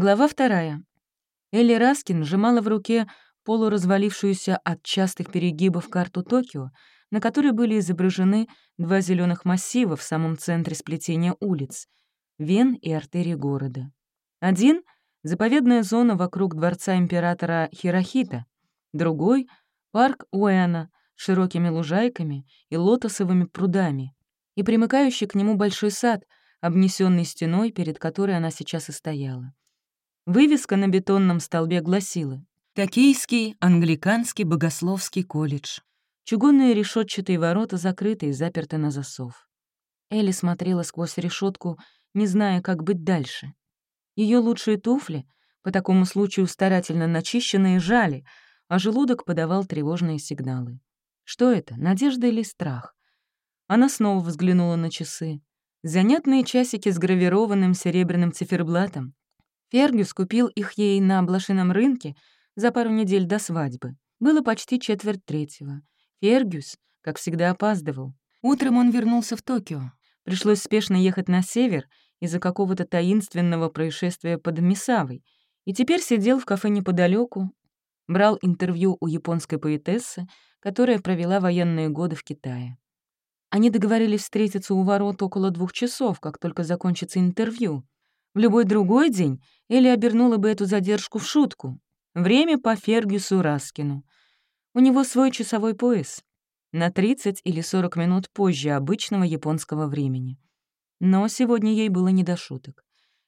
Глава вторая. Элли Раскин сжимала в руке полуразвалившуюся от частых перегибов карту Токио, на которой были изображены два зеленых массива в самом центре сплетения улиц — вен и артерий города. Один — заповедная зона вокруг дворца императора Хирохита, другой — парк Уэна с широкими лужайками и лотосовыми прудами, и примыкающий к нему большой сад, обнесенный стеной, перед которой она сейчас и стояла. Вывеска на бетонном столбе гласила «Токийский англиканский богословский колледж». Чугунные решетчатые ворота закрыты и заперты на засов. Элли смотрела сквозь решетку, не зная, как быть дальше. Ее лучшие туфли, по такому случаю старательно начищенные, жали, а желудок подавал тревожные сигналы. Что это, надежда или страх? Она снова взглянула на часы. Занятные часики с гравированным серебряным циферблатом. Фергюс купил их ей на блошином рынке за пару недель до свадьбы. Было почти четверть третьего. Фергюс, как всегда, опаздывал. Утром он вернулся в Токио. Пришлось спешно ехать на север из-за какого-то таинственного происшествия под Мисавой, и теперь сидел в кафе неподалеку, брал интервью у японской поэтессы, которая провела военные годы в Китае. Они договорились встретиться у ворот около двух часов, как только закончится интервью. В любой другой день Элли обернула бы эту задержку в шутку. Время по Фергюсу Раскину. У него свой часовой пояс. На 30 или 40 минут позже обычного японского времени. Но сегодня ей было не до шуток.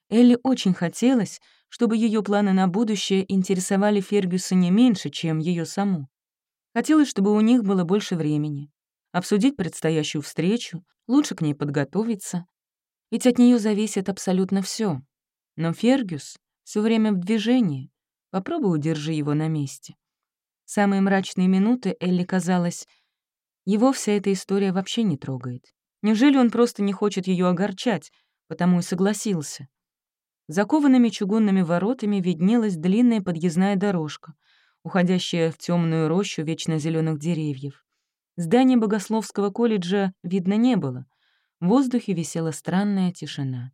Элли очень хотелось, чтобы ее планы на будущее интересовали Фергюса не меньше, чем ее саму. Хотелось, чтобы у них было больше времени. Обсудить предстоящую встречу, лучше к ней подготовиться, ведь от нее зависит абсолютно все. Но Фергюс все время в движении. Попробуй удержи его на месте. самые мрачные минуты Элли казалось, его вся эта история вообще не трогает. Неужели он просто не хочет ее огорчать, потому и согласился? Закованными чугунными воротами виднелась длинная подъездная дорожка, уходящая в темную рощу вечно деревьев. Здания Богословского колледжа видно не было — в воздухе висела странная тишина.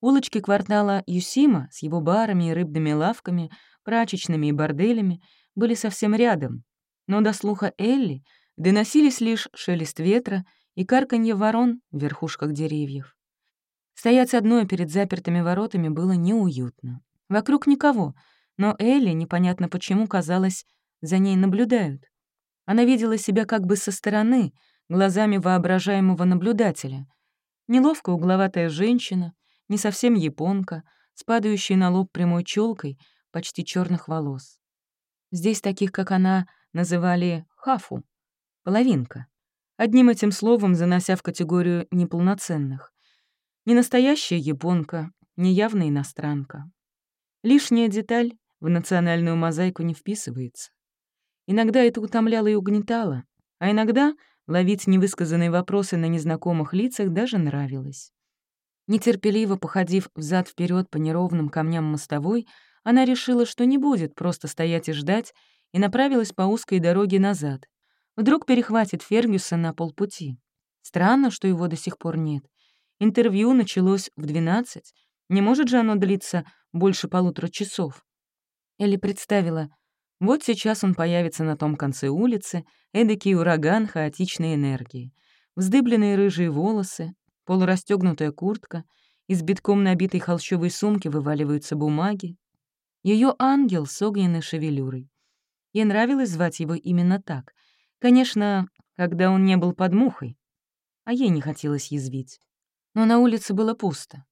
Улочки квартала Юсима с его барами и рыбными лавками, прачечными и борделями были совсем рядом, но до слуха Элли доносились лишь шелест ветра и карканье ворон в верхушках деревьев. Стоять одной перед запертыми воротами было неуютно. Вокруг никого, но Элли, непонятно почему, казалось, за ней наблюдают. Она видела себя как бы со стороны — глазами воображаемого наблюдателя. Неловко угловатая женщина, не совсем японка, с падающей на лоб прямой челкой почти черных волос. Здесь таких, как она, называли хафу — половинка, одним этим словом занося в категорию неполноценных. Не настоящая японка, не явная иностранка. Лишняя деталь в национальную мозаику не вписывается. Иногда это утомляло и угнетало, а иногда Ловить невысказанные вопросы на незнакомых лицах даже нравилось. Нетерпеливо походив взад вперед по неровным камням мостовой, она решила, что не будет просто стоять и ждать, и направилась по узкой дороге назад. Вдруг перехватит Фергюса на полпути. Странно, что его до сих пор нет. Интервью началось в 12. Не может же оно длиться больше полутора часов. Элли представила, вот сейчас он появится на том конце улицы, эдакий ураган хаотичной энергии. Вздыбленные рыжие волосы, полурастегнутая куртка, из битком набитой холщовой сумки вываливаются бумаги. Ее ангел с огненной шевелюрой. Ей нравилось звать его именно так. Конечно, когда он не был под мухой. А ей не хотелось язвить. Но на улице было пусто.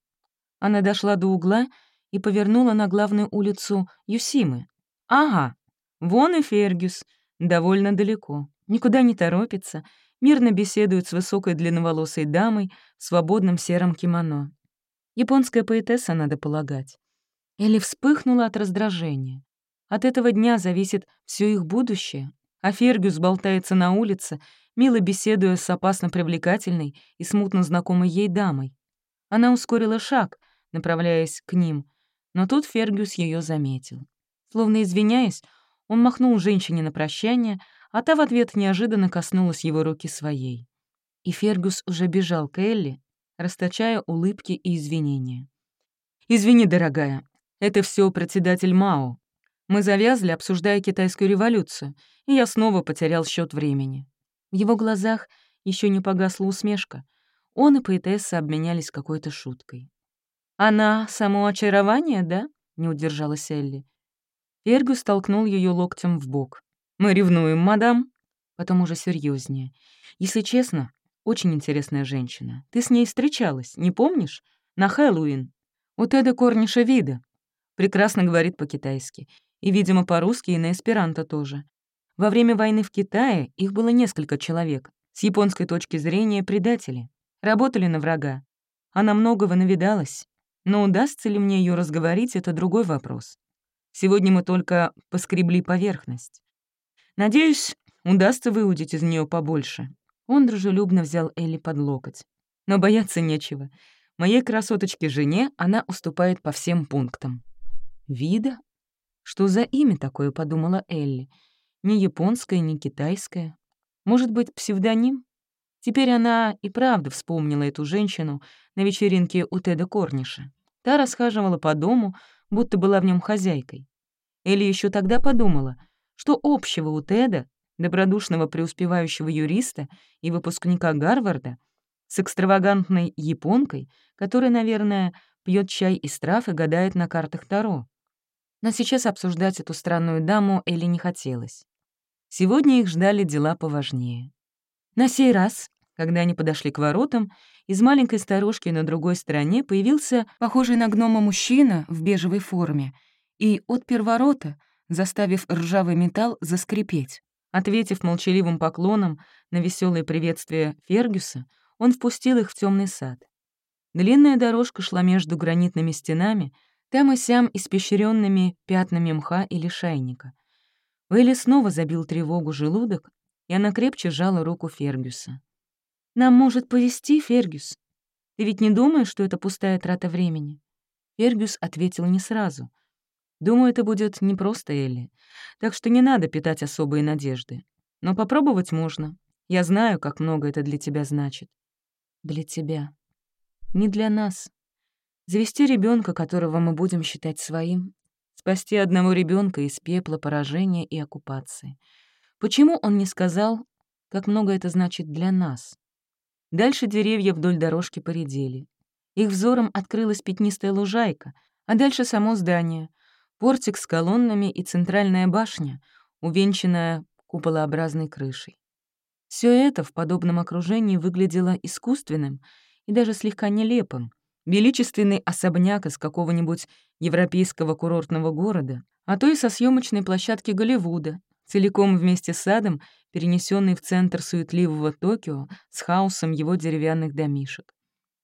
Она дошла до угла и повернула на главную улицу Юсимы. Ага, Вон и Фергюс, довольно далеко, никуда не торопится, мирно беседует с высокой длинноволосой дамой в свободном сером кимоно. Японская поэтесса, надо полагать. Элли вспыхнула от раздражения. От этого дня зависит все их будущее, а Фергюс болтается на улице, мило беседуя с опасно привлекательной и смутно знакомой ей дамой. Она ускорила шаг, направляясь к ним, но тут Фергюс ее заметил. Словно извиняясь, он махнул женщине на прощание, а та в ответ неожиданно коснулась его руки своей. И Фергус уже бежал к Элли, расточая улыбки и извинения. «Извини, дорогая, Это все председатель Мао. Мы завязли, обсуждая китайскую революцию, и я снова потерял счет времени. В его глазах еще не погасла усмешка. Он и поэтесса обменялись какой-то шуткой. «Она — само очарование, да?» — не удержалась Элли. Фергюс толкнул ее локтем в бок. «Мы ревнуем, мадам?» Потом уже серьезнее. «Если честно, очень интересная женщина. Ты с ней встречалась, не помнишь? На Хэллоуин. У Теда Корниша вида. Прекрасно говорит по-китайски. И, видимо, по-русски и на эсперанто тоже. Во время войны в Китае их было несколько человек. С японской точки зрения — предатели. Работали на врага. Она многого навидалась. Но удастся ли мне ее разговорить — это другой вопрос. Сегодня мы только поскребли поверхность. Надеюсь, удастся выудить из нее побольше. Он дружелюбно взял Элли под локоть. Но бояться нечего. Моей красоточке-жене она уступает по всем пунктам. «Вида? Что за имя такое?» — подумала Элли. «Ни японское, ни китайское. Может быть, псевдоним?» Теперь она и правда вспомнила эту женщину на вечеринке у Теда Корниша. Та расхаживала по дому, будто была в нем хозяйкой. Элли еще тогда подумала, что общего у Теда добродушного преуспевающего юриста и выпускника Гарварда, с экстравагантной японкой, которая, наверное, пьет чай из трав и гадает на картах Таро. Но сейчас обсуждать эту странную даму Элли не хотелось. Сегодня их ждали дела поважнее. На сей раз, когда они подошли к воротам, из маленькой сторожки на другой стороне появился похожий на гнома мужчина в бежевой форме и отпер ворота, заставив ржавый металл заскрипеть. Ответив молчаливым поклоном на веселое приветствие Фергюса, он впустил их в темный сад. Длинная дорожка шла между гранитными стенами, там и сям испещренными пятнами мха или шайника. Уэлли снова забил тревогу желудок, и она крепче сжала руку Фергюса. «Нам может повезти, Фергюс. Ты ведь не думаешь, что это пустая трата времени?» Фергюс ответил не сразу — Думаю, это будет непросто, Элли. Так что не надо питать особые надежды. Но попробовать можно. Я знаю, как много это для тебя значит. Для тебя. Не для нас. Завести ребенка, которого мы будем считать своим. Спасти одного ребенка из пепла, поражения и оккупации. Почему он не сказал, как много это значит для нас? Дальше деревья вдоль дорожки поредели. Их взором открылась пятнистая лужайка, а дальше само здание — портик с колоннами и центральная башня, увенчанная куполообразной крышей. Все это в подобном окружении выглядело искусственным и даже слегка нелепым. Величественный особняк из какого-нибудь европейского курортного города, а то и со съемочной площадки Голливуда, целиком вместе с садом, перенесенный в центр суетливого Токио с хаосом его деревянных домишек.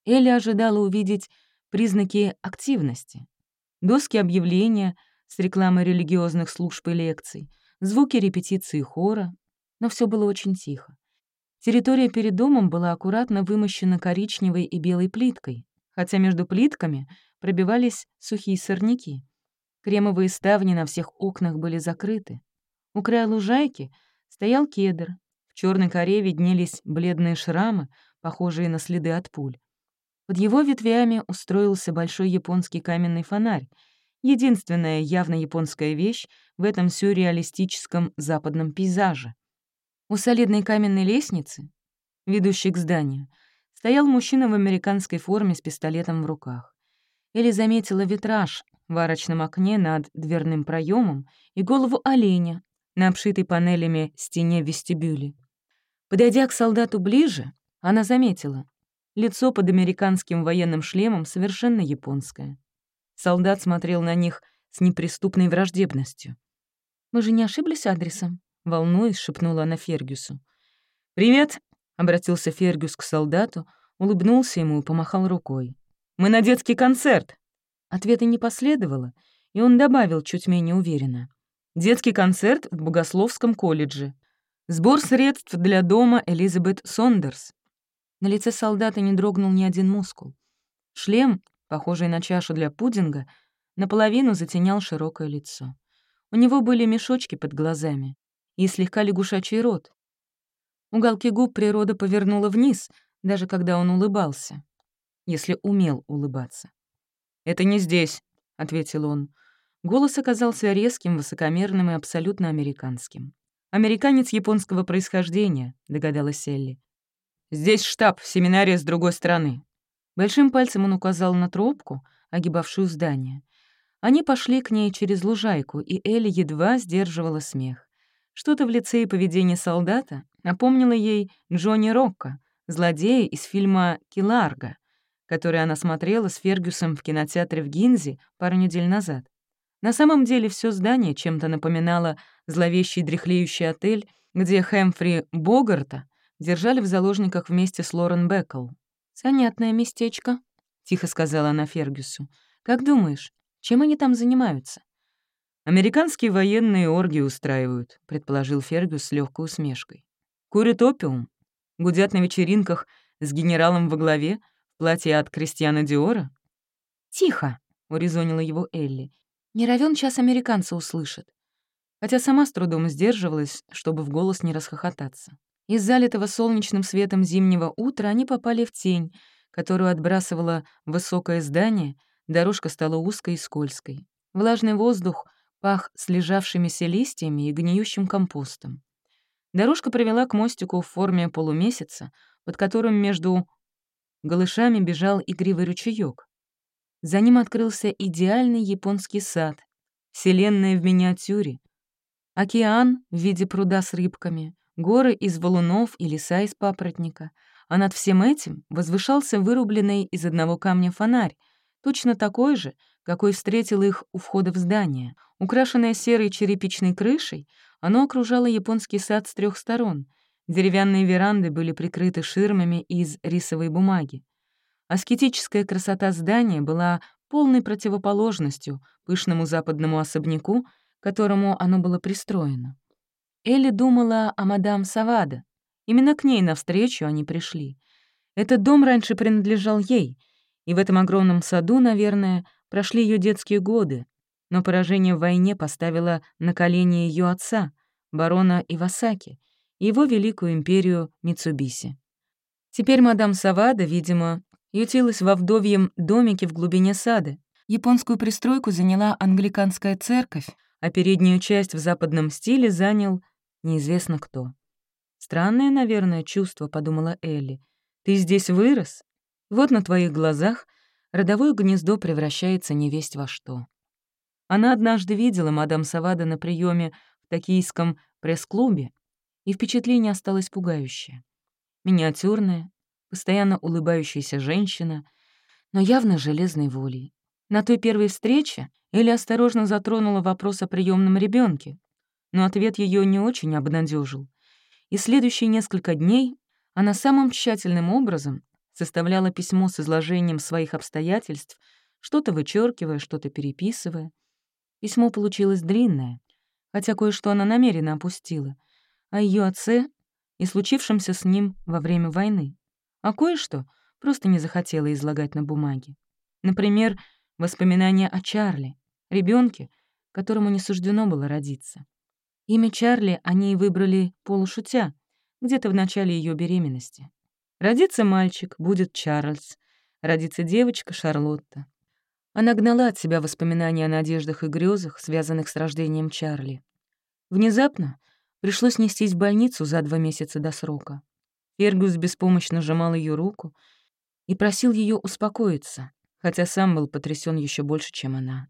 Элли ожидала увидеть признаки активности, доски объявления с рекламой религиозных служб и лекций, звуки репетиции хора, но все было очень тихо. Территория перед домом была аккуратно вымощена коричневой и белой плиткой, хотя между плитками пробивались сухие сорняки. Кремовые ставни на всех окнах были закрыты. У края лужайки стоял кедр. В черной коре виднелись бледные шрамы, похожие на следы от пуль. Под его ветвями устроился большой японский каменный фонарь, единственная явно японская вещь в этом сюрреалистическом западном пейзаже. У солидной каменной лестницы, ведущей к зданию, стоял мужчина в американской форме с пистолетом в руках. Элли заметила витраж в арочном окне над дверным проемом и голову оленя на обшитой панелями стене вестибюле. Подойдя к солдату ближе, она заметила, Лицо под американским военным шлемом совершенно японское. Солдат смотрел на них с неприступной враждебностью. «Мы же не ошиблись адресом?» — волнуясь, шепнула она Фергюсу. «Привет!» — обратился Фергюс к солдату, улыбнулся ему и помахал рукой. «Мы на детский концерт!» Ответа не последовало, и он добавил чуть менее уверенно. «Детский концерт в Богословском колледже. Сбор средств для дома Элизабет Сондерс. На лице солдата не дрогнул ни один мускул. Шлем, похожий на чашу для пудинга, наполовину затенял широкое лицо. У него были мешочки под глазами и слегка лягушачий рот. Уголки губ природа повернула вниз, даже когда он улыбался, если умел улыбаться. «Это не здесь», — ответил он. Голос оказался резким, высокомерным и абсолютно американским. «Американец японского происхождения», — догадалась Элли. «Здесь штаб, семинария с другой стороны». Большим пальцем он указал на тропку, огибавшую здание. Они пошли к ней через лужайку, и Элли едва сдерживала смех. Что-то в лице и поведении солдата напомнило ей Джонни Рокко, злодея из фильма «Киларго», который она смотрела с Фергюсом в кинотеатре в Гинзе пару недель назад. На самом деле все здание чем-то напоминало зловещий дряхлеющий отель, где Хэмфри Богарта держали в заложниках вместе с Лорен Беккл. «Занятное местечко», — тихо сказала она Фергюсу. «Как думаешь, чем они там занимаются?» «Американские военные оргии устраивают», — предположил Фергюс с легкой усмешкой. «Курят опиум, гудят на вечеринках с генералом во главе в платье от Кристиана Диора». «Тихо», — урезонила его Элли. «Не равен час американца услышат». Хотя сама с трудом сдерживалась, чтобы в голос не расхохотаться. Из залитого солнечным светом зимнего утра они попали в тень, которую отбрасывало высокое здание, дорожка стала узкой и скользкой. Влажный воздух — пах слежавшимися листьями и гниющим компостом. Дорожка привела к мостику в форме полумесяца, под которым между голышами бежал игривый ручеёк. За ним открылся идеальный японский сад, вселенная в миниатюре, океан в виде пруда с рыбками, горы из валунов и леса из папоротника, а над всем этим возвышался вырубленный из одного камня фонарь, точно такой же, какой встретил их у входа в здание. Украшенное серой черепичной крышей, оно окружало японский сад с трех сторон. Деревянные веранды были прикрыты ширмами из рисовой бумаги. Аскетическая красота здания была полной противоположностью пышному западному особняку, которому оно было пристроено. Элли думала о мадам Савада. Именно к ней навстречу они пришли. Этот дом раньше принадлежал ей, и в этом огромном саду, наверное, Прошли ее детские годы, но поражение в войне поставило на колени ее отца, барона Ивасаки, и его великую империю Митсубиси. Теперь мадам Савада, видимо, ютилась во вдовьем домике в глубине сада. Японскую пристройку заняла англиканская церковь, а переднюю часть в западном стиле занял неизвестно кто. «Странное, наверное, чувство», — подумала Элли. «Ты здесь вырос? Вот на твоих глазах родовое гнездо превращается невесть во что. Она однажды видела мадам Савада на приеме в токийском пресс-клубе, и впечатление осталось пугающее. Миниатюрная, постоянно улыбающаяся женщина, но явно железной волей. На той первой встрече Элли осторожно затронула вопрос о приемном ребенке, но ответ ее не очень обнадежил. И следующие несколько дней она самым тщательным образом составляла письмо с изложением своих обстоятельств, что-то вычеркивая, что-то переписывая. Письмо получилось длинное, хотя кое-что она намеренно опустила, о ее отце и случившемся с ним во время войны, а кое-что просто не захотела излагать на бумаге. Например, воспоминания о Чарли, ребенке, которому не суждено было родиться. Имя Чарли они выбрали полушутя, где-то в начале ее беременности. Родится мальчик, будет Чарльз. Родится девочка, Шарлотта. Она гнала от себя воспоминания о надеждах и грезах, связанных с рождением Чарли. Внезапно пришлось нестись в больницу за два месяца до срока. Фергус беспомощно сжимал ее руку и просил ее успокоиться, хотя сам был потрясен еще больше, чем она.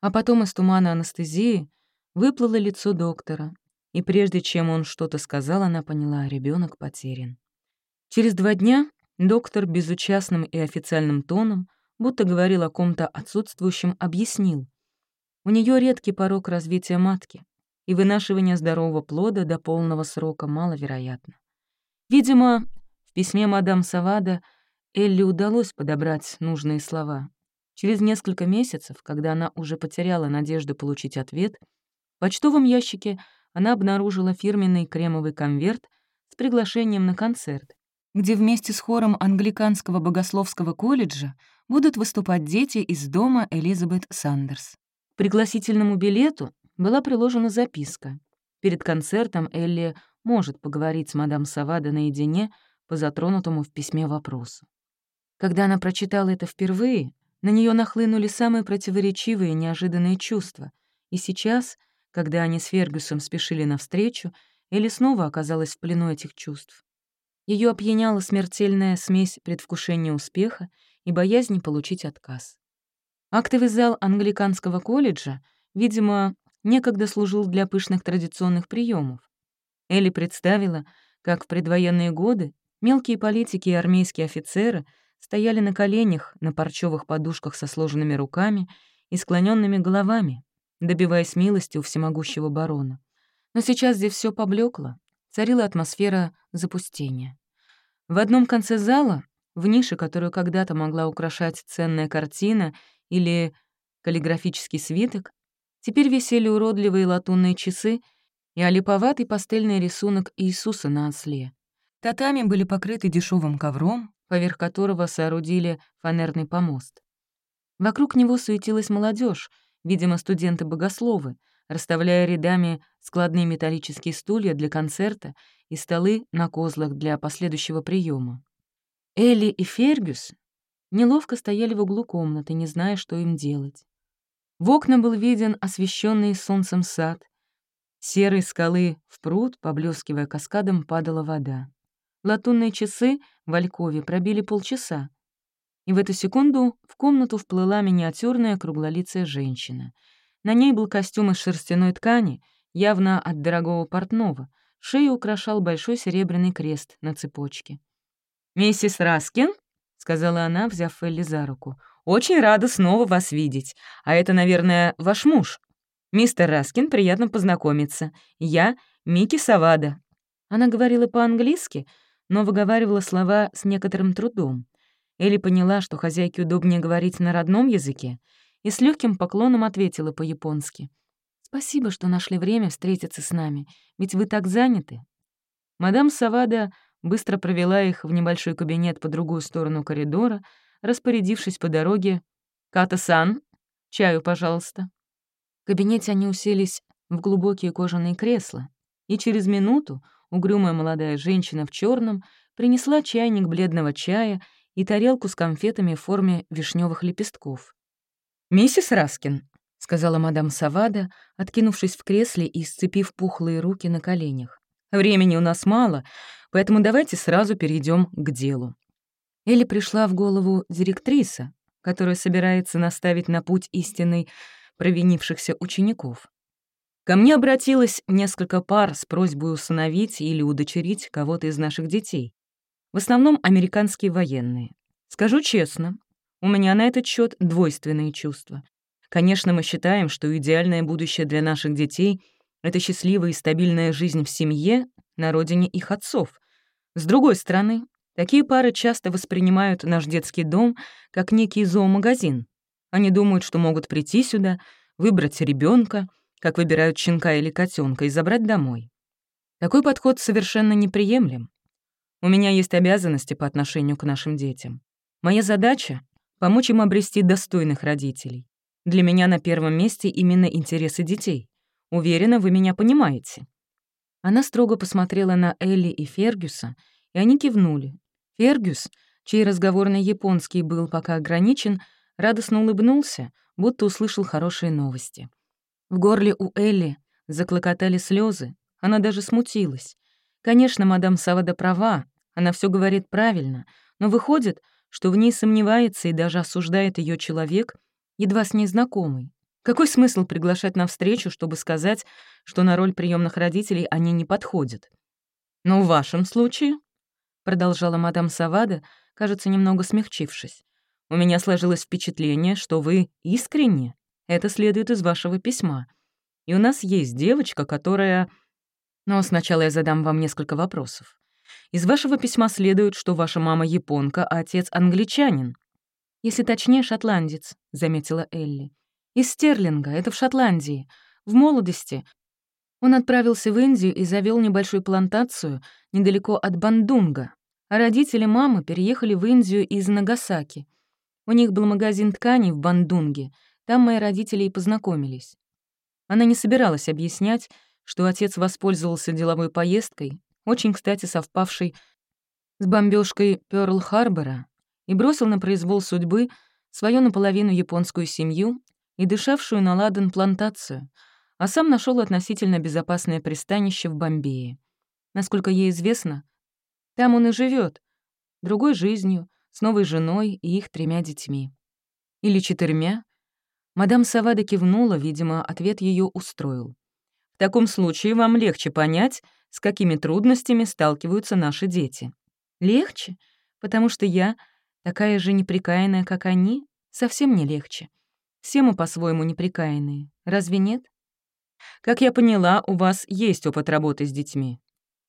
А потом из тумана анестезии выплыло лицо доктора, и прежде чем он что-то сказал, она поняла, ребенок потерян. Через два дня доктор безучастным и официальным тоном, будто говорил о ком-то отсутствующем, объяснил. У нее редкий порог развития матки, и вынашивание здорового плода до полного срока маловероятно. Видимо, в письме мадам Савада Элли удалось подобрать нужные слова. Через несколько месяцев, когда она уже потеряла надежду получить ответ, в почтовом ящике она обнаружила фирменный кремовый конверт с приглашением на концерт, где вместе с хором англиканского богословского колледжа будут выступать дети из дома Элизабет Сандерс. К пригласительному билету была приложена записка. Перед концертом Элли может поговорить с мадам Савада наедине по затронутому в письме вопросу. Когда она прочитала это впервые, На нее нахлынули самые противоречивые и неожиданные чувства, и сейчас, когда они с Фергюсом спешили навстречу, Элли снова оказалась в плену этих чувств. Ее опьяняла смертельная смесь предвкушения успеха и боязни получить отказ. Актовый зал англиканского колледжа, видимо, некогда служил для пышных традиционных приемов. Элли представила, как в предвоенные годы мелкие политики и армейские офицеры стояли на коленях на парчевых подушках со сложенными руками и склоненными головами, добиваясь милости у всемогущего барона. Но сейчас здесь все поблекло, царила атмосфера запустения. В одном конце зала, в нише, которую когда-то могла украшать ценная картина или каллиграфический свиток, теперь висели уродливые латунные часы и олиповатый пастельный рисунок Иисуса на осле. Татами были покрыты дешевым ковром, поверх которого соорудили фанерный помост. Вокруг него суетилась молодежь, видимо, студенты-богословы, расставляя рядами складные металлические стулья для концерта и столы на козлах для последующего приема. Элли и Фергюс неловко стояли в углу комнаты, не зная, что им делать. В окна был виден освещенный солнцем сад. Серой скалы в пруд, поблескивая каскадом, падала вода. Латунные часы в Алькове пробили полчаса, и в эту секунду в комнату вплыла миниатюрная круглолицая женщина — на ней был костюм из шерстяной ткани, явно от дорогого портного. Шею украшал большой серебряный крест на цепочке. «Миссис Раскин?» — сказала она, взяв Элли за руку. «Очень рада снова вас видеть. А это, наверное, ваш муж. Мистер Раскин, приятно познакомиться. Я Микки Савада». Она говорила по-английски, но выговаривала слова с некоторым трудом. Элли поняла, что хозяйке удобнее говорить на родном языке, и с легким поклоном ответила по-японски. «Спасибо, что нашли время встретиться с нами, ведь вы так заняты». Мадам Савада быстро провела их в небольшой кабинет по другую сторону коридора, распорядившись по дороге «Ката-сан, чаю, пожалуйста». Кабинете они уселись в глубокие кожаные кресла, и через минуту угрюмая молодая женщина в черном принесла чайник бледного чая и тарелку с конфетами в форме вишневых лепестков. «Миссис Раскин», — сказала мадам Савада, откинувшись в кресле и сцепив пухлые руки на коленях. «Времени у нас мало, поэтому давайте сразу перейдем к делу». Элли пришла в голову директриса, которая собирается наставить на путь истинный провинившихся учеников. Ко мне обратилось несколько пар с просьбой усыновить или удочерить кого-то из наших детей. В основном американские военные. Скажу честно, у меня на этот счет двойственные чувства. Конечно, мы считаем, что идеальное будущее для наших детей — это счастливая и стабильная жизнь в семье на родине их отцов. С другой стороны, такие пары часто воспринимают наш детский дом как некий зоомагазин. Они думают, что могут прийти сюда, выбрать ребенка, как выбирают щенка или котенка, и забрать домой. Такой подход совершенно неприемлем. У меня есть обязанности по отношению к нашим детям. Моя задача помочь им обрести достойных родителей. Для меня на первом месте именно интересы детей. Уверена, вы меня понимаете». Она строго посмотрела на Элли и Фергюса, и они кивнули. Фергюс, чей разговорный японский был пока ограничен, радостно улыбнулся, будто услышал хорошие новости. В горле у Элли заклокотали слезы, она даже смутилась. Конечно, мадам Савада права, она все говорит правильно, но выходит, что в ней сомневается и даже осуждает ее человек, едва с ней знакомый. Какой смысл приглашать на встречу, чтобы сказать, что на роль приемных родителей они не подходят? Но в вашем случае, — продолжала мадам Савада, кажется, немного смягчившись, у меня сложилось впечатление, что вы искренне. Это следует из вашего письма. И у нас есть девочка, которая... Но сначала я задам вам несколько вопросов. Из вашего письма следует, что ваша мама японка, а отец англичанин. Если точнее, шотландец, — заметила Элли. Из Стерлинга, это в Шотландии. В молодости он отправился в Индию и завел небольшую плантацию недалеко от Бандунга, а родители мамы переехали в Индию из Нагасаки. У них был магазин тканей в Бандунге, там мои родители и познакомились. Она не собиралась объяснять, что отец воспользовался деловой поездкой, очень, кстати, совпавший с бомбежкой Пёрл-Харбора, и бросил на произвол судьбы свою наполовину японскую семью и дышавшую на ладан плантацию, а сам нашел относительно безопасное пристанище в Бомбее. Насколько ей известно, там он и живет, другой жизнью, с новой женой и их тремя детьми. Или четырьмя. Мадам Савада кивнула, видимо, ответ ее устроил. В таком случае вам легче понять, с какими трудностями сталкиваются наши дети. Легче, потому что я такая же неприкаянная, как они, совсем не легче. Все мы по-своему неприкаянные, разве нет? Как я поняла, у вас есть опыт работы с детьми.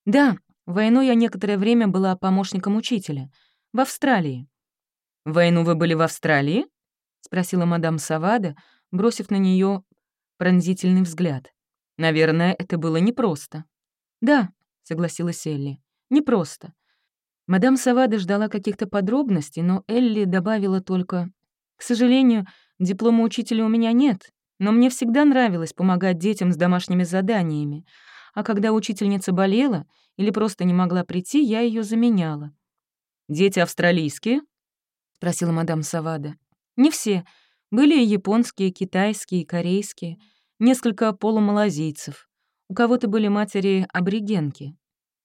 Да, в войну я некоторое время была помощником учителя. В Австралии. Войну вы были в Австралии? спросила мадам Савада, бросив на нее пронзительный взгляд. Наверное, это было непросто. Да, согласилась Элли. Непросто. Мадам Савада ждала каких-то подробностей, но Элли добавила только «К сожалению, диплома учителя у меня нет, но мне всегда нравилось помогать детям с домашними заданиями, а когда учительница болела или просто не могла прийти, я ее заменяла». «Дети австралийские?» — спросила мадам Савада. «Не все. Были и японские, китайские, корейские, несколько полумалазийцев. У кого-то были матери-аборигенки.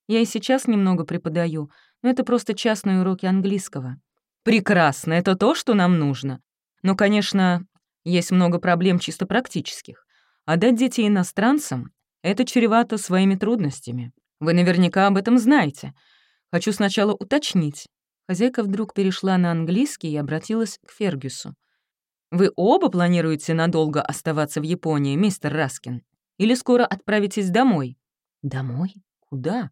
Я и сейчас немного преподаю, но это просто частные уроки английского. Прекрасно, это то, что нам нужно. Но, конечно, есть много проблем чисто практических. А дать детей иностранцам — это чревато своими трудностями. Вы наверняка об этом знаете. Хочу сначала уточнить. Хозяйка вдруг перешла на английский и обратилась к Фергюсу. «Вы оба планируете надолго оставаться в Японии, мистер Раскин? Или скоро отправитесь домой?» «Домой? Куда?»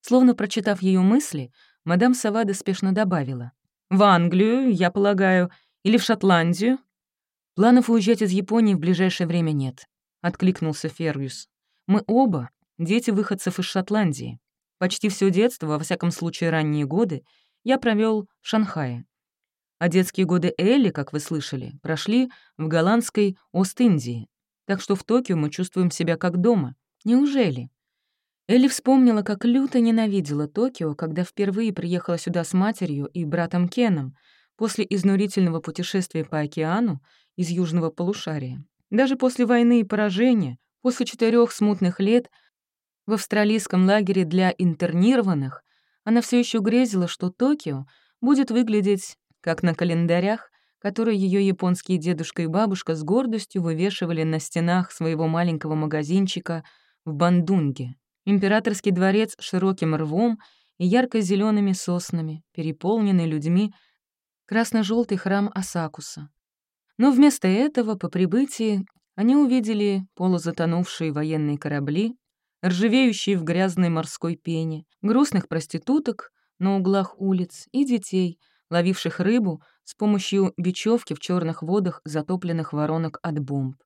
Словно прочитав ее мысли, мадам Савада спешно добавила. «В Англию, я полагаю, или в Шотландию?» «Планов уезжать из Японии в ближайшее время нет», — откликнулся Фергюс. «Мы оба — дети выходцев из Шотландии. Почти все детство, во всяком случае ранние годы, я провел в Шанхае. А детские годы Элли, как вы слышали, прошли в голландской Ост-Индии. Так что в Токио мы чувствуем себя как дома. Неужели?» Элли вспомнила, как люто ненавидела Токио, когда впервые приехала сюда с матерью и братом Кеном после изнурительного путешествия по океану из южного полушария. Даже после войны и поражения, после четырех смутных лет в австралийском лагере для интернированных, она все еще грезила, что Токио будет выглядеть как на календарях, которые ее японские дедушка и бабушка с гордостью вывешивали на стенах своего маленького магазинчика в Бандунге. Императорский дворец с широким рвом и ярко зелеными соснами, переполненный людьми, красно желтый храм Асакуса. Но вместо этого, по прибытии, они увидели полузатонувшие военные корабли, ржавеющие в грязной морской пене, грустных проституток на углах улиц и детей, ловивших рыбу с помощью бечевки в черных водах затопленных воронок от бомб.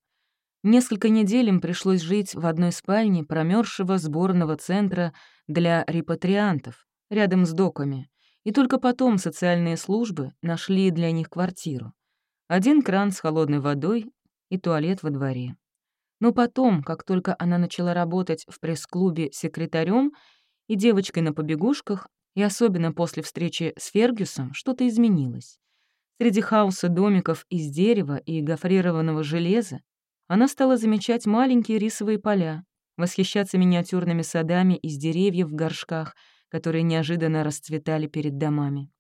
Несколько недель им пришлось жить в одной спальне промерзшего сборного центра для репатриантов, рядом с доками, и только потом социальные службы нашли для них квартиру. Один кран с холодной водой и туалет во дворе. Но потом, как только она начала работать в пресс-клубе секретарем и девочкой на побегушках, и особенно после встречи с Фергюсом, что-то изменилось. Среди хаоса домиков из дерева и гофрированного железа она стала замечать маленькие рисовые поля, восхищаться миниатюрными садами из деревьев в горшках, которые неожиданно расцветали перед домами.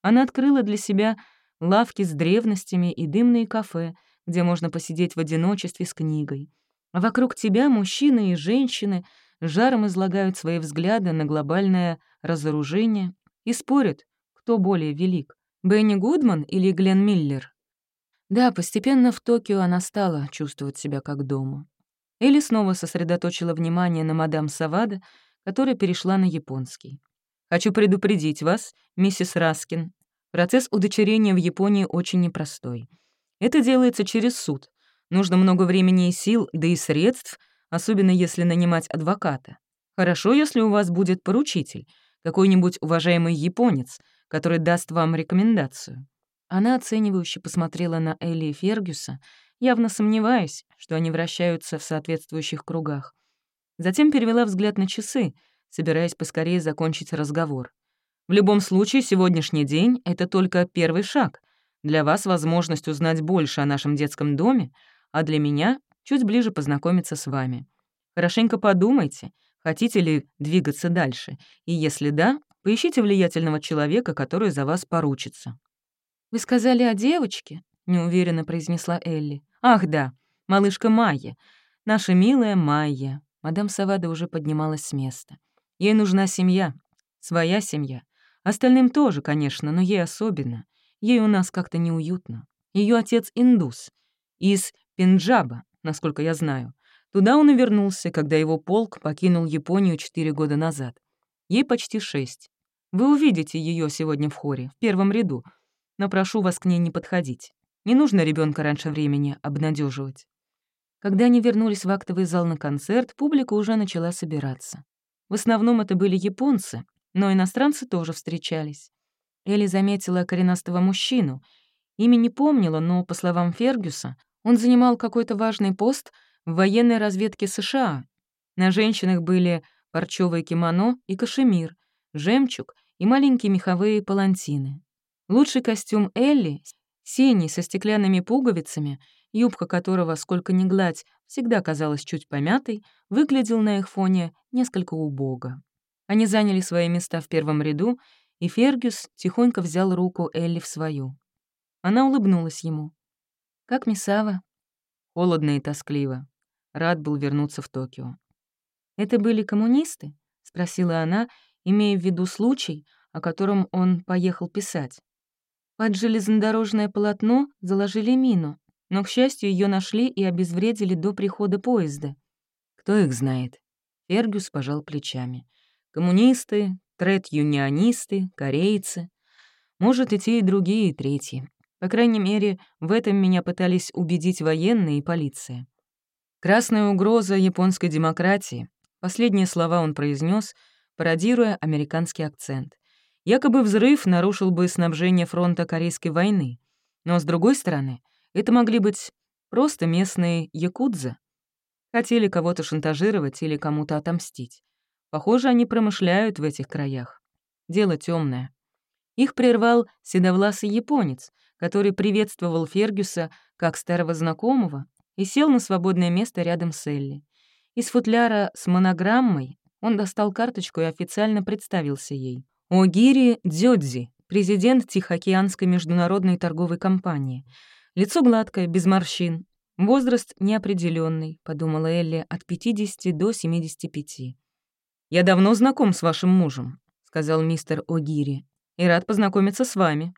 Она открыла для себя лавки с древностями и дымные кафе, где можно посидеть в одиночестве с книгой. Вокруг тебя мужчины и женщины жаром излагают свои взгляды на глобальное разоружение и спорят, кто более велик — Бенни Гудман или Глен Миллер. Да, постепенно в Токио она стала чувствовать себя как дома. Элли снова сосредоточила внимание на мадам Савада, которая перешла на японский. «Хочу предупредить вас, миссис Раскин. Процесс удочерения в Японии очень непростой. Это делается через суд. Нужно много времени и сил, да и средств, особенно если нанимать адвоката. Хорошо, если у вас будет поручитель, какой-нибудь уважаемый японец, который даст вам рекомендацию. Она оценивающе посмотрела на Элли и Фергюса, явно сомневаясь, что они вращаются в соответствующих кругах. Затем перевела взгляд на часы, собираясь поскорее закончить разговор. «В любом случае, сегодняшний день — это только первый шаг. Для вас возможность узнать больше о нашем детском доме, а для меня — чуть ближе познакомиться с вами. Хорошенько подумайте, хотите ли двигаться дальше, и если да, поищите влиятельного человека, который за вас поручится». «Вы сказали о девочке?» — неуверенно произнесла Элли. «Ах да, малышка Майя, наша милая Майя». Мадам Савада уже поднималась с места. «Ей нужна семья, своя семья. Остальным тоже, конечно, но ей особенно. Ей у нас как-то неуютно. Ее отец индус, из Пенджаба, насколько я знаю. Туда он и вернулся, когда его полк покинул Японию четыре года назад. Ей почти шесть. Вы увидите ее сегодня в хоре, в первом ряду, но прошу вас к ней не подходить. Не нужно ребенка раньше времени обнадеживать. Когда они вернулись в актовый зал на концерт, публика уже начала собираться. В основном это были японцы, но иностранцы тоже встречались. Элли заметила коренастого мужчину. Имя не помнила, но, по словам Фергюса, он занимал какой-то важный пост в военной разведке США. На женщинах были парчевое кимоно и кашемир, жемчуг и маленькие меховые палантины. Лучший костюм Элли, синий со стеклянными пуговицами, юбка которого, сколько ни гладь, всегда казалась чуть помятой, выглядел на их фоне несколько убого. Они заняли свои места в первом ряду, и Фергюс тихонько взял руку Элли в свою. Она улыбнулась ему. «Как Мисава?» Холодно и тоскливо. Рад был вернуться в Токио. «Это были коммунисты?» — спросила она, имея в виду случай, о котором он поехал писать. Под железнодорожное полотно заложили мину, но, к счастью, ее нашли и обезвредили до прихода поезда. Кто их знает? Фергюс пожал плечами. Коммунисты, трет-юнионисты, корейцы. Может, и те, и другие, и третьи. По крайней мере, в этом меня пытались убедить военные и полиция. «Красная угроза японской демократии», — последние слова он произнес, пародируя американский акцент. Якобы взрыв нарушил бы снабжение фронта Корейской войны. Но, с другой стороны, это могли быть просто местные якудза. Хотели кого-то шантажировать или кому-то отомстить. Похоже, они промышляют в этих краях. Дело темное. Их прервал седовласый японец, который приветствовал Фергюса как старого знакомого и сел на свободное место рядом с Элли. Из футляра с монограммой он достал карточку и официально представился ей. Огири Дзёдзи, президент Тихоокеанской международной торговой компании. Лицо гладкое, без морщин. Возраст неопределенный, подумала Элли, от 50 до 75. «Я давно знаком с вашим мужем», — сказал мистер О'Гири, «и рад познакомиться с вами».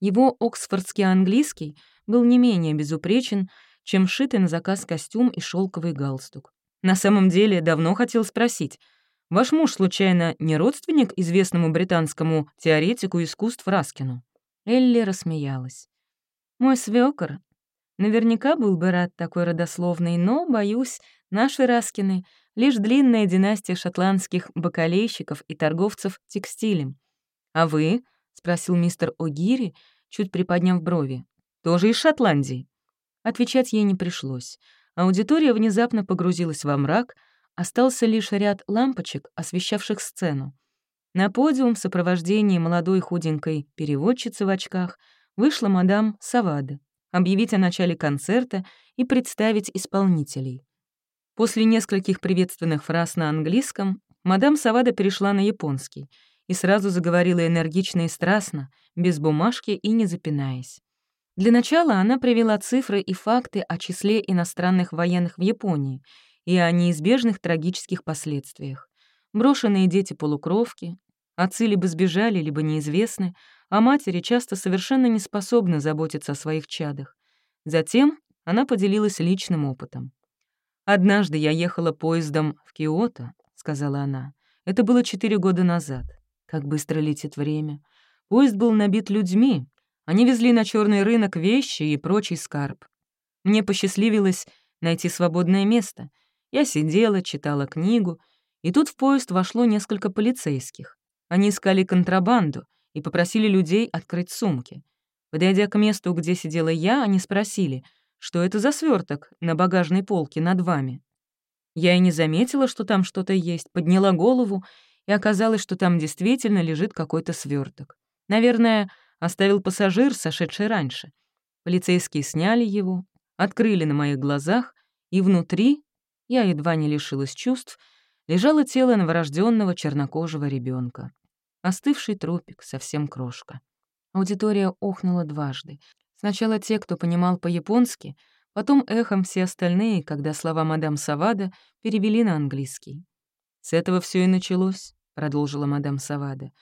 Его оксфордский английский был не менее безупречен, чем шитый на заказ костюм и шелковый галстук. На самом деле, давно хотел спросить, ваш муж, случайно, не родственник известному британскому теоретику искусств Раскину?» Элли рассмеялась. «Мой свёкор наверняка был бы рад такой родословной, но, боюсь, наши Раскины лишь длинная династия шотландских бакалейщиков и торговцев текстилем. «А вы?» — спросил мистер О'Гири, чуть приподняв брови. «Тоже из Шотландии?» Отвечать ей не пришлось. Аудитория внезапно погрузилась во мрак, остался лишь ряд лампочек, освещавших сцену. На подиум в сопровождении молодой худенькой переводчицы в очках вышла мадам Савада объявить о начале концерта и представить исполнителей. После нескольких приветственных фраз на английском мадам Савада перешла на японский и сразу заговорила энергично и страстно, без бумажки и не запинаясь. Для начала она привела цифры и факты о числе иностранных военных в Японии и о неизбежных трагических последствиях. Брошенные дети-полукровки, отцы либо сбежали, либо неизвестны, а матери часто совершенно не способны заботиться о своих чадах. Затем она поделилась личным опытом. «Однажды я ехала поездом в Киото», — сказала она. «Это было четыре года назад. Как быстро летит время. Поезд был набит людьми. Они везли на черный рынок вещи и прочий скарб. Мне посчастливилось найти свободное место. Я сидела, читала книгу, и тут в поезд вошло несколько полицейских. Они искали контрабанду и попросили людей открыть сумки. Подойдя к месту, где сидела я, они спросили — что это за сверток на багажной полке над вами. Я и не заметила, что там что-то есть, подняла голову, и оказалось, что там действительно лежит какой-то сверток. Наверное, оставил пассажир, сошедший раньше. Полицейские сняли его, открыли на моих глазах, и внутри, я едва не лишилась чувств, лежало тело новорожденного чернокожего ребенка. Остывший трупик, совсем крошка. Аудитория охнула дважды. Сначала те, кто понимал по-японски, потом эхом все остальные, когда слова мадам Савада перевели на английский. «С этого все и началось», — продолжила мадам Савада.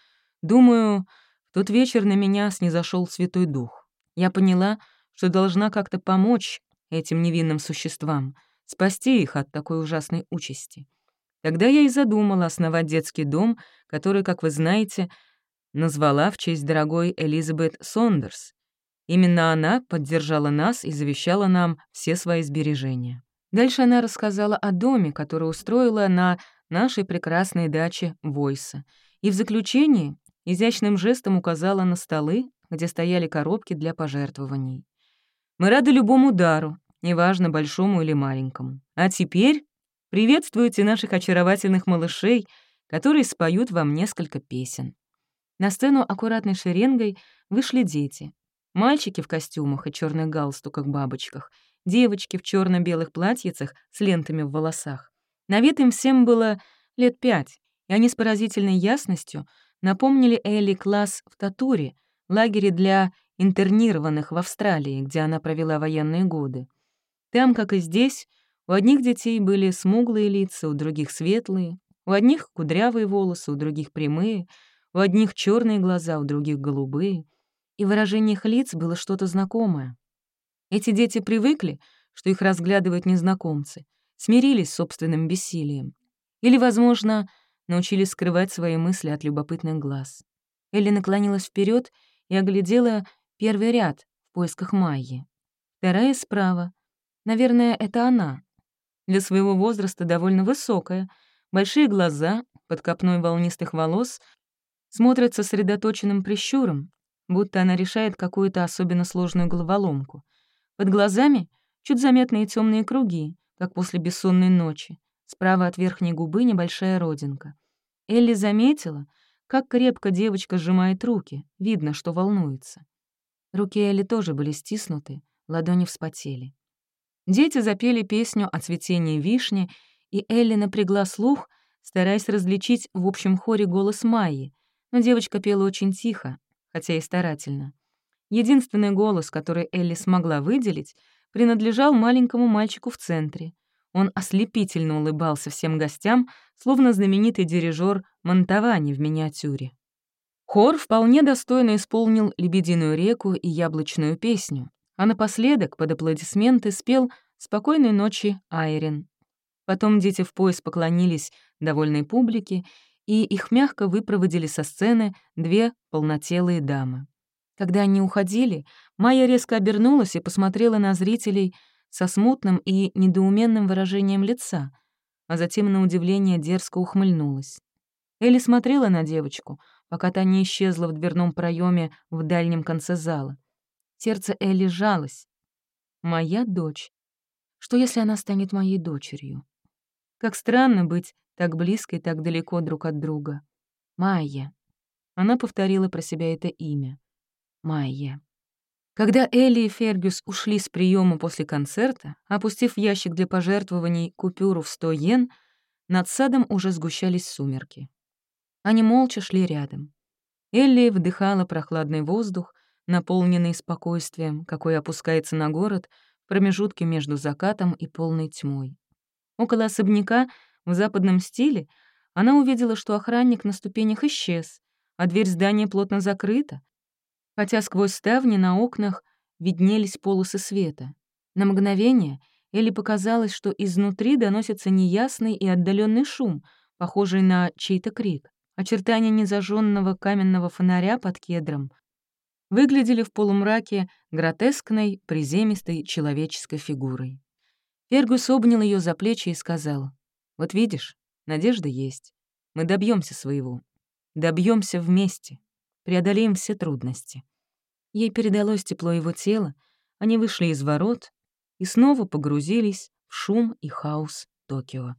«Думаю, в тот вечер на меня снизошел Святой Дух. Я поняла, что должна как-то помочь этим невинным существам, спасти их от такой ужасной участи. Тогда я и задумала основать детский дом, который, как вы знаете, назвала в честь дорогой Элизабет Сондерс. Именно она поддержала нас и завещала нам все свои сбережения. Дальше она рассказала о доме, который устроила на нашей прекрасной даче Войса, и в заключении изящным жестом указала на столы, где стояли коробки для пожертвований. «Мы рады любому дару, неважно, большому или маленькому. А теперь приветствуйте наших очаровательных малышей, которые споют вам несколько песен». На сцену аккуратной шеренгой вышли дети. Мальчики в костюмах и черных галстуках бабочках, девочки в черно белых платьицах с лентами в волосах. На вид им всем было лет пять, и они с поразительной ясностью напомнили Элли класс в Татуре, лагере для интернированных в Австралии, где она провела военные годы. Там, как и здесь, у одних детей были смуглые лица, у других — светлые, у одних — кудрявые волосы, у других — прямые, у одних — черные глаза, у других — голубые. И в выражениях лиц было что-то знакомое. Эти дети привыкли, что их разглядывают незнакомцы, смирились с собственным бессилием. Или, возможно, научились скрывать свои мысли от любопытных глаз. Элли наклонилась вперед и оглядела первый ряд в поисках Майи. Вторая справа. Наверное, это она. Для своего возраста довольно высокая, большие глаза, под копной волнистых волос, смотрят сосредоточенным прищуром, будто она решает какую-то особенно сложную головоломку. Под глазами чуть заметные темные круги, как после бессонной ночи. Справа от верхней губы небольшая родинка. Элли заметила, как крепко девочка сжимает руки, видно, что волнуется. Руки Элли тоже были стиснуты, ладони вспотели. Дети запели песню о цветении вишни, и Элли напрягла слух, стараясь различить в общем хоре голос Майи, но девочка пела очень тихо, хотя и старательно. Единственный голос, который Элли смогла выделить, принадлежал маленькому мальчику в центре. Он ослепительно улыбался всем гостям, словно знаменитый дирижер Монтавани в миниатюре. Хор вполне достойно исполнил «Лебединую реку» и «Яблочную песню», а напоследок под аплодисменты спел «Спокойной ночи, Айрин». Потом дети в пояс поклонились довольной публике, и их мягко выпроводили со сцены две полнотелые дамы. Когда они уходили, Майя резко обернулась и посмотрела на зрителей со смутным и недоуменным выражением лица, а затем на удивление дерзко ухмыльнулась. Элли смотрела на девочку, пока та не исчезла в дверном проеме в дальнем конце зала. Сердце Элли жалось. «Моя дочь. Что, если она станет моей дочерью? Как странно быть так близко и так далеко друг от друга. Майя». Она повторила про себя это имя. Майя. Когда Элли и Фергюс ушли с приема после концерта, опустив в ящик для пожертвований купюру в 100 йен, над садом уже сгущались сумерки. Они молча шли рядом. Элли вдыхала прохладный воздух, наполненный спокойствием, какой опускается на город в промежутке между закатом и полной тьмой. Около особняка в западном стиле она увидела, что охранник на ступенях исчез, а дверь здания плотно закрыта, хотя сквозь ставни на окнах виднелись полосы света. На мгновение Элли показалось, что изнутри доносится неясный и отдаленный шум, похожий на чей-то крик. Очертания незажженного каменного фонаря под кедром выглядели в полумраке гротескной, приземистой человеческой фигурой. Фергус обнял ее за плечи и сказал, «Вот видишь, надежда есть. Мы добьемся своего. Добьемся вместе преодолеем все трудности. Ей передалось тепло его тела, они вышли из ворот и снова погрузились в шум и хаос Токио.